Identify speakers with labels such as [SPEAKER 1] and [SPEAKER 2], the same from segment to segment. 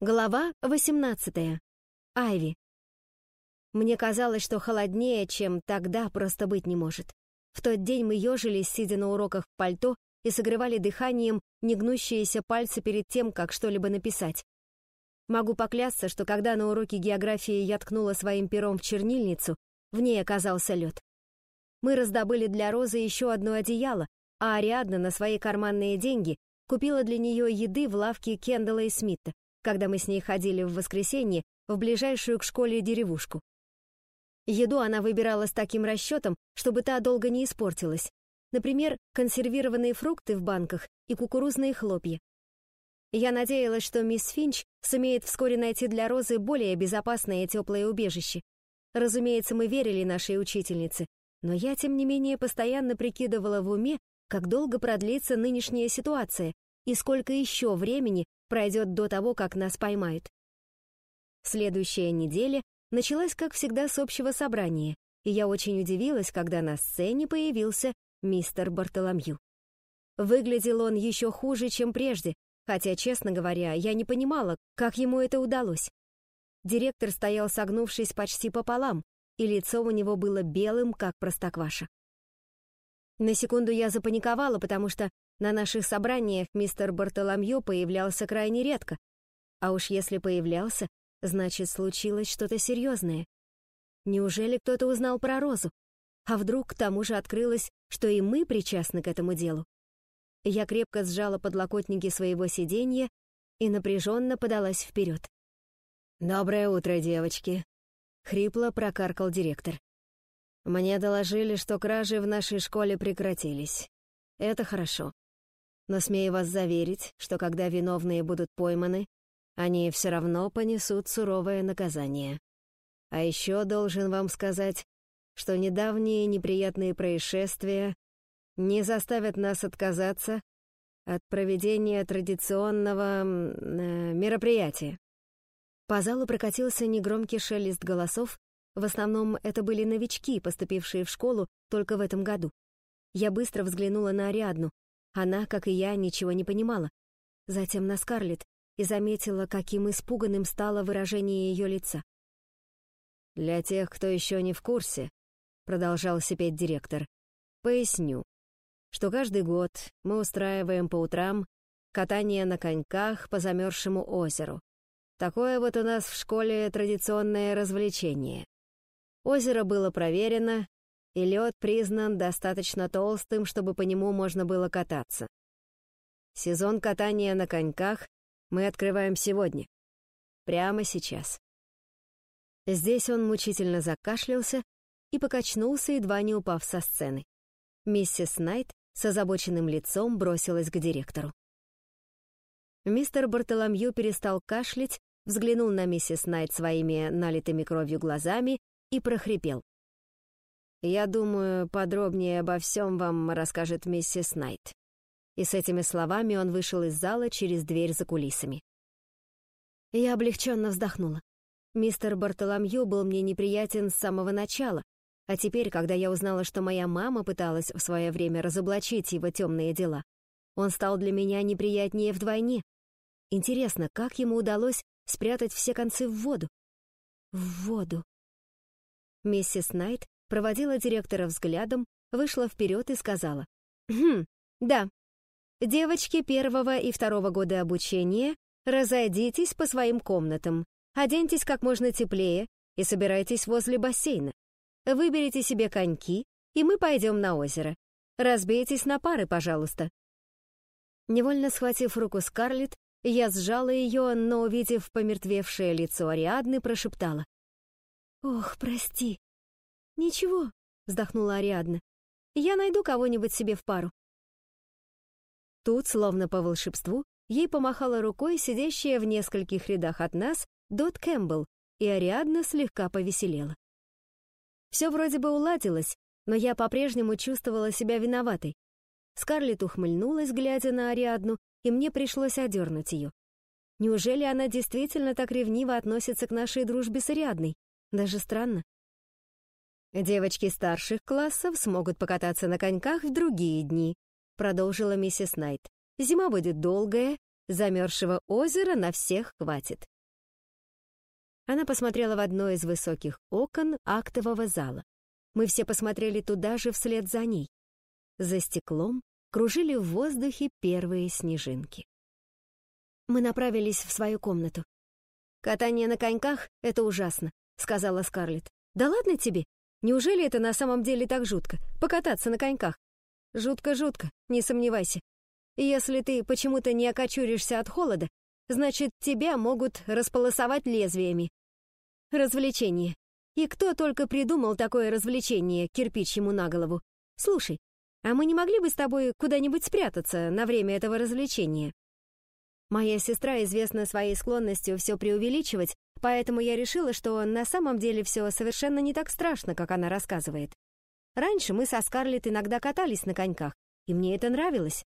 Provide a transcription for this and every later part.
[SPEAKER 1] Глава 18. Айви. Мне казалось, что холоднее, чем тогда, просто быть не может. В тот день мы ежились, сидя на уроках в пальто, и согревали дыханием негнущиеся пальцы перед тем, как что-либо написать. Могу поклясться, что когда на уроке географии я ткнула своим пером в чернильницу, в ней оказался лед. Мы раздобыли для Розы еще одно одеяло, а Ариадна на свои карманные деньги купила для нее еды в лавке Кендалла и Смита, когда мы с ней ходили в воскресенье в ближайшую к школе деревушку. Еду она выбирала с таким расчетом, чтобы та долго не испортилась. Например, консервированные фрукты в банках и кукурузные хлопья. Я надеялась, что мисс Финч сумеет вскоре найти для Розы более безопасное и теплое убежище. Разумеется, мы верили нашей учительнице, но я, тем не менее, постоянно прикидывала в уме, как долго продлится нынешняя ситуация и сколько еще времени пройдет до того, как нас поймают. Следующая неделя началась, как всегда, с общего собрания, и я очень удивилась, когда на сцене появился мистер Бартоломью. Выглядел он еще хуже, чем прежде, хотя, честно говоря, я не понимала, как ему это удалось. Директор стоял согнувшись почти пополам, и лицо у него было белым, как простокваша. На секунду я запаниковала, потому что на наших собраниях мистер Бартоломью появлялся крайне редко. А уж если появлялся, значит, случилось что-то серьезное. Неужели кто-то узнал про Розу? А вдруг к тому же открылось, что и мы причастны к этому делу? Я крепко сжала подлокотники своего сиденья и напряженно подалась вперед. «Доброе утро, девочки!» — хрипло прокаркал директор. «Мне доложили, что кражи в нашей школе прекратились. Это хорошо. Но смею вас заверить, что когда виновные будут пойманы, они все равно понесут суровое наказание. А еще должен вам сказать, что недавние неприятные происшествия не заставят нас отказаться от проведения традиционного э, мероприятия. По залу прокатился негромкий шелест голосов, в основном это были новички, поступившие в школу только в этом году. Я быстро взглянула на Ариадну, она, как и я, ничего не понимала. Затем на Скарлетт и заметила, каким испуганным стало выражение ее лица. «Для тех, кто еще не в курсе», — продолжал сипеть директор, — «поясню, что каждый год мы устраиваем по утрам катание на коньках по замерзшему озеру. Такое вот у нас в школе традиционное развлечение. Озеро было проверено, и лед признан достаточно толстым, чтобы по нему можно было кататься. Сезон катания на коньках мы открываем сегодня. Прямо сейчас. Здесь он мучительно закашлялся и покачнулся, едва не упав со сцены. Миссис Найт с озабоченным лицом бросилась к директору. Мистер Бартоломью перестал кашлять, взглянул на миссис Найт своими налитыми кровью глазами и прохрипел. Я думаю, подробнее обо всем вам расскажет миссис Найт. И с этими словами он вышел из зала через дверь за кулисами. Я облегченно вздохнула. Мистер Бартоломью был мне неприятен с самого начала, а теперь, когда я узнала, что моя мама пыталась в свое время разоблачить его темные дела, он стал для меня неприятнее вдвойне. Интересно, как ему удалось спрятать все концы в воду? В воду. Миссис Найт проводила директора взглядом, вышла вперед и сказала. «Хм, да. Девочки первого и второго года обучения, разойдитесь по своим комнатам, оденьтесь как можно теплее и собирайтесь возле бассейна. Выберите себе коньки, и мы пойдем на озеро. Разбейтесь на пары, пожалуйста». Невольно схватив руку Скарлетт, я сжала ее, но, увидев помертвевшее лицо Ариадны, прошептала. «Ох, прости, «Ничего», — вздохнула Ариадна. «Я найду кого-нибудь себе в пару». Тут, словно по волшебству, ей помахала рукой сидящая в нескольких рядах от нас Дот Кэмпбелл, и Ариадна слегка повеселела. Все вроде бы уладилось, но я по-прежнему чувствовала себя виноватой. Скарлетт ухмыльнулась, глядя на Ариадну, и мне пришлось одернуть ее. Неужели она действительно так ревниво относится к нашей дружбе с Ариадной? Даже странно. «Девочки старших классов смогут покататься на коньках в другие дни», продолжила миссис Найт. «Зима будет долгая, Замерзшего озера на всех хватит. Она посмотрела в одно из высоких окон актового зала. Мы все посмотрели туда же вслед за ней. За стеклом кружили в воздухе первые снежинки. Мы направились в свою комнату. «Катание на коньках — это ужасно», — сказала Скарлетт. «Да ладно тебе? Неужели это на самом деле так жутко? Покататься на коньках?» «Жутко-жутко, не сомневайся. Если ты почему-то не окочуришься от холода, значит, тебя могут располосовать лезвиями. Развлечение. И кто только придумал такое развлечение, кирпич ему на голову. Слушай, а мы не могли бы с тобой куда-нибудь спрятаться на время этого развлечения? Моя сестра известна своей склонностью все преувеличивать, поэтому я решила, что на самом деле все совершенно не так страшно, как она рассказывает. Раньше мы со Скарлетт иногда катались на коньках, и мне это нравилось.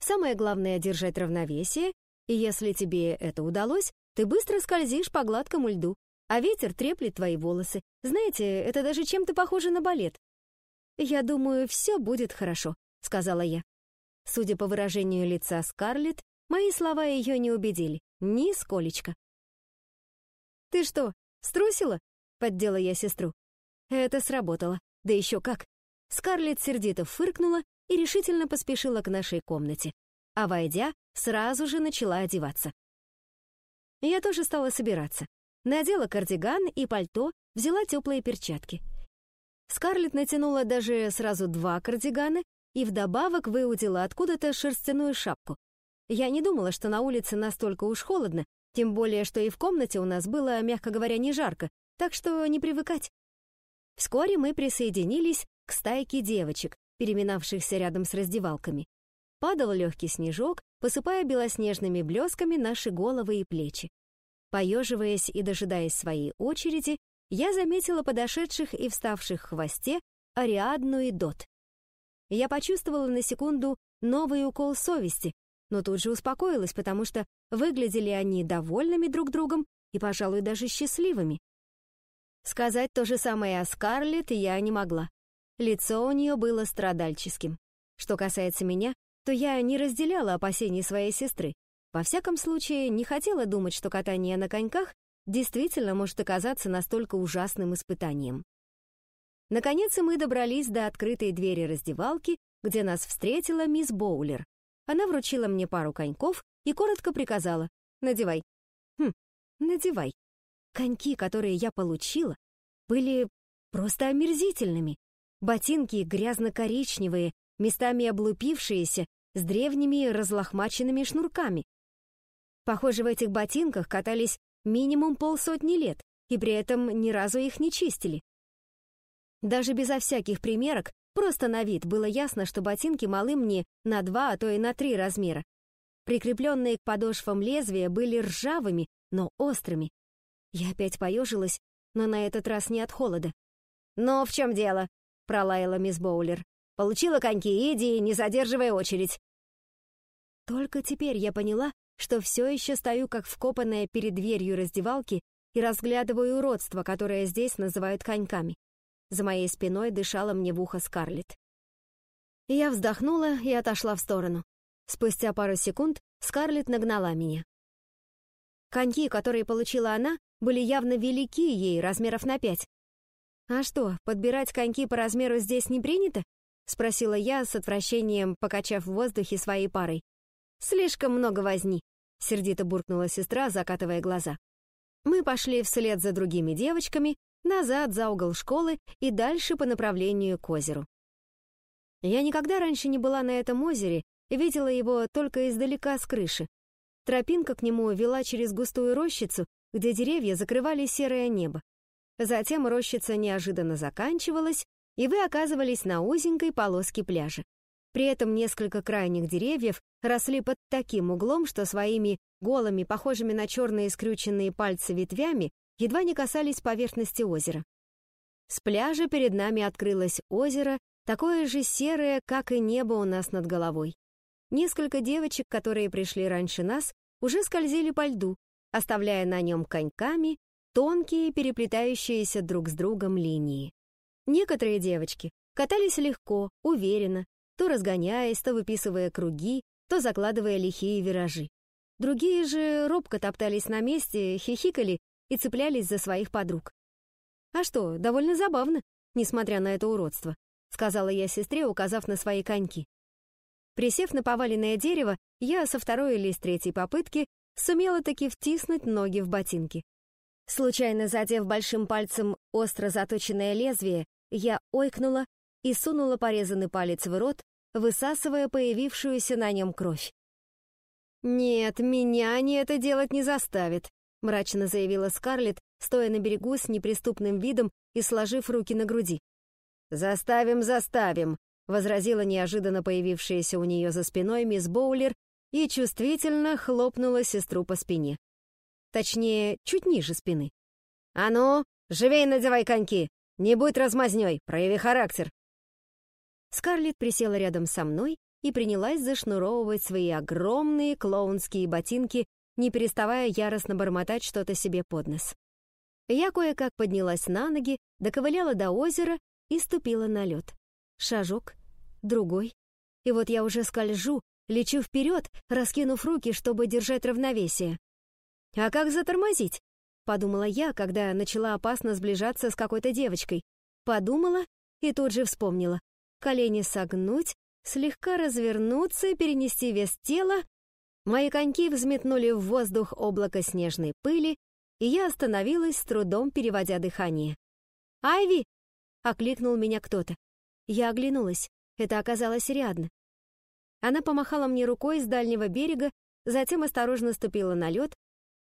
[SPEAKER 1] Самое главное — держать равновесие, и если тебе это удалось, ты быстро скользишь по гладкому льду а ветер треплет твои волосы. Знаете, это даже чем-то похоже на балет. «Я думаю, все будет хорошо», — сказала я. Судя по выражению лица Скарлетт, мои слова ее не убедили. Нисколечко. «Ты что, струсила?» — поддела я сестру. Это сработало. Да еще как. Скарлетт сердито фыркнула и решительно поспешила к нашей комнате. А войдя, сразу же начала одеваться. Я тоже стала собираться. Надела кардиган и пальто, взяла теплые перчатки. Скарлетт натянула даже сразу два кардигана и вдобавок выудила откуда-то шерстяную шапку. Я не думала, что на улице настолько уж холодно, тем более, что и в комнате у нас было, мягко говоря, не жарко, так что не привыкать. Вскоре мы присоединились к стайке девочек, переминавшихся рядом с раздевалками. Падал легкий снежок, посыпая белоснежными блесками наши головы и плечи. Поеживаясь и дожидаясь своей очереди, я заметила подошедших и вставших в хвосте Ариадну и Дот. Я почувствовала на секунду новый укол совести, но тут же успокоилась, потому что выглядели они довольными друг другом и, пожалуй, даже счастливыми. Сказать то же самое о Скарлетт я не могла. Лицо у нее было страдальческим. Что касается меня, то я не разделяла опасений своей сестры. Во всяком случае, не хотела думать, что катание на коньках действительно может оказаться настолько ужасным испытанием. Наконец мы добрались до открытой двери раздевалки, где нас встретила мисс Боулер. Она вручила мне пару коньков и коротко приказала «Надевай». Хм, надевай. Коньки, которые я получила, были просто омерзительными. Ботинки грязно-коричневые, местами облупившиеся, с древними разлохмаченными шнурками. Похоже, в этих ботинках катались минимум полсотни лет, и при этом ни разу их не чистили. Даже безо всяких примерок, просто на вид было ясно, что ботинки малы мне на два, а то и на три размера. Прикрепленные к подошвам лезвия были ржавыми, но острыми. Я опять поежилась, но на этот раз не от холода. «Но в чем дело?» — пролаяла мисс Боулер. «Получила коньки, иди, не задерживая очередь». Только теперь я поняла, что все еще стою как вкопанная перед дверью раздевалки и разглядываю уродство, которое здесь называют коньками. За моей спиной дышала мне в ухо Скарлетт. Я вздохнула и отошла в сторону. Спустя пару секунд Скарлетт нагнала меня. Коньки, которые получила она, были явно велики ей, размеров на пять. «А что, подбирать коньки по размеру здесь не принято?» — спросила я с отвращением, покачав в воздухе своей парой. «Слишком много возни», — сердито буркнула сестра, закатывая глаза. Мы пошли вслед за другими девочками, назад за угол школы и дальше по направлению к озеру. Я никогда раньше не была на этом озере видела его только издалека с крыши. Тропинка к нему вела через густую рощицу, где деревья закрывали серое небо. Затем рощица неожиданно заканчивалась, и вы оказывались на узенькой полоске пляжа. При этом несколько крайних деревьев росли под таким углом, что своими голыми, похожими на черные скрюченные пальцы ветвями, едва не касались поверхности озера. С пляжа перед нами открылось озеро, такое же серое, как и небо у нас над головой. Несколько девочек, которые пришли раньше нас, уже скользили по льду, оставляя на нем коньками тонкие, переплетающиеся друг с другом линии. Некоторые девочки катались легко, уверенно, то разгоняясь, то выписывая круги, то закладывая лихие виражи. Другие же робко топтались на месте, хихикали и цеплялись за своих подруг. «А что, довольно забавно, несмотря на это уродство», сказала я сестре, указав на свои коньки. Присев на поваленное дерево, я со второй или с третьей попытки сумела таки втиснуть ноги в ботинки. Случайно задев большим пальцем остро заточенное лезвие, я ойкнула и сунула порезанный палец в рот, высасывая появившуюся на нем кровь. «Нет, меня они это делать не заставит», — мрачно заявила Скарлетт, стоя на берегу с неприступным видом и сложив руки на груди. «Заставим, заставим», — возразила неожиданно появившаяся у нее за спиной мисс Боулер и чувствительно хлопнула сестру по спине. Точнее, чуть ниже спины. «А ну, живей надевай коньки! Не будь размазнёй, прояви характер!» Скарлетт присела рядом со мной и принялась зашнуровывать свои огромные клоунские ботинки, не переставая яростно бормотать что-то себе под нос. Я кое-как поднялась на ноги, доковыляла до озера и ступила на лед. Шажок, другой. И вот я уже скольжу, лечу вперед, раскинув руки, чтобы держать равновесие. А как затормозить? Подумала я, когда начала опасно сближаться с какой-то девочкой. Подумала и тут же вспомнила. Колени согнуть, слегка развернуться перенести вес тела. Мои коньки взметнули в воздух облако снежной пыли, и я остановилась, с трудом переводя дыхание. «Айви!» — окликнул меня кто-то. Я оглянулась. Это оказалось Риадна. Она помахала мне рукой с дальнего берега, затем осторожно ступила на лед,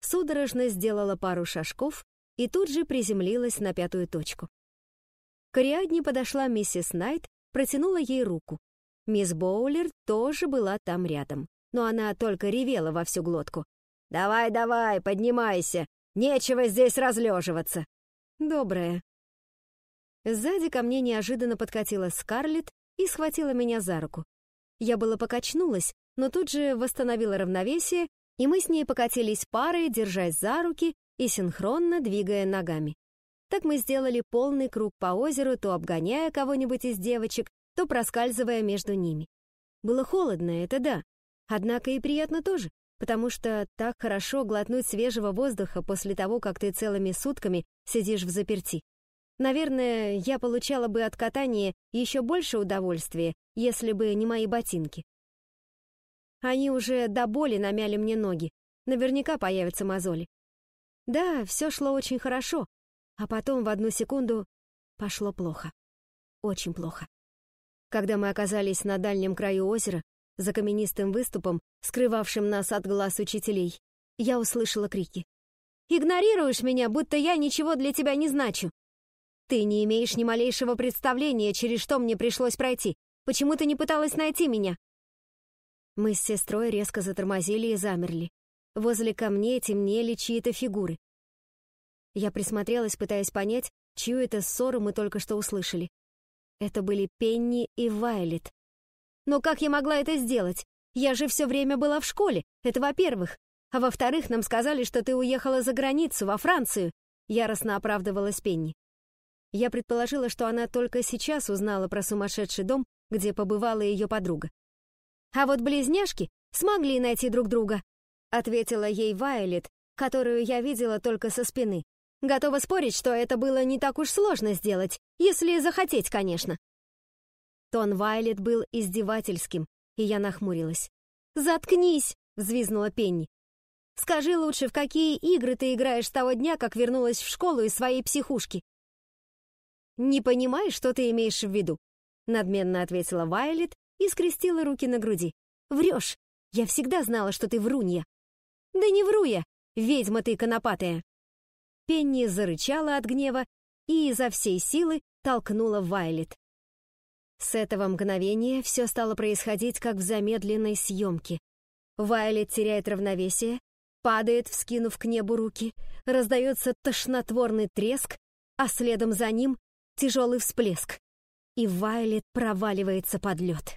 [SPEAKER 1] судорожно сделала пару шажков и тут же приземлилась на пятую точку. К Ариадне подошла миссис Найт, протянула ей руку. Мисс Боулер тоже была там рядом, но она только ревела во всю глотку. «Давай, давай, поднимайся! Нечего здесь разлеживаться!» «Добрая». Сзади ко мне неожиданно подкатила Скарлетт и схватила меня за руку. Я было покачнулась, но тут же восстановила равновесие, и мы с ней покатились парой, держась за руки и синхронно двигая ногами. Так мы сделали полный круг по озеру, то обгоняя кого-нибудь из девочек, то проскальзывая между ними. Было холодно, это да, однако и приятно тоже, потому что так хорошо глотнуть свежего воздуха после того, как ты целыми сутками сидишь в заперти. Наверное, я получала бы от катания еще больше удовольствия, если бы не мои ботинки. Они уже до боли намяли мне ноги. Наверняка появятся мозоли. Да, все шло очень хорошо, а потом в одну секунду пошло плохо. Очень плохо. Когда мы оказались на дальнем краю озера, за каменистым выступом, скрывавшим нас от глаз учителей, я услышала крики. «Игнорируешь меня, будто я ничего для тебя не значу!» Ты не имеешь ни малейшего представления, через что мне пришлось пройти. Почему ты не пыталась найти меня?» Мы с сестрой резко затормозили и замерли. Возле камней темнели чьи-то фигуры. Я присмотрелась, пытаясь понять, чью это ссору мы только что услышали. Это были Пенни и Вайлет. Но как я могла это сделать? Я же все время была в школе, это во-первых. А во-вторых, нам сказали, что ты уехала за границу, во Францию. Яростно оправдывалась Пенни. Я предположила, что она только сейчас узнала про сумасшедший дом, где побывала ее подруга. «А вот близняшки смогли найти друг друга», ответила ей Вайолет, которую я видела только со спины. Готова спорить, что это было не так уж сложно сделать, если захотеть, конечно. Тон Вайлет был издевательским, и я нахмурилась. «Заткнись!» — взвизнула Пенни. «Скажи лучше, в какие игры ты играешь с того дня, как вернулась в школу из своей психушки?» «Не понимаешь, что ты имеешь в виду?» Надменно ответила Вайлет и скрестила руки на груди. «Врешь! Я всегда знала, что ты врунья!» «Да не вру я! Ведьма ты конопатая!» Пенни зарычала от гнева и изо всей силы толкнула Вайлет. С этого мгновения все стало происходить как в замедленной съемке. Вайлет теряет равновесие, падает, вскинув к небу руки, раздается тошнотворный треск, а следом за ним тяжелый всплеск, и Вайлет проваливается под лед.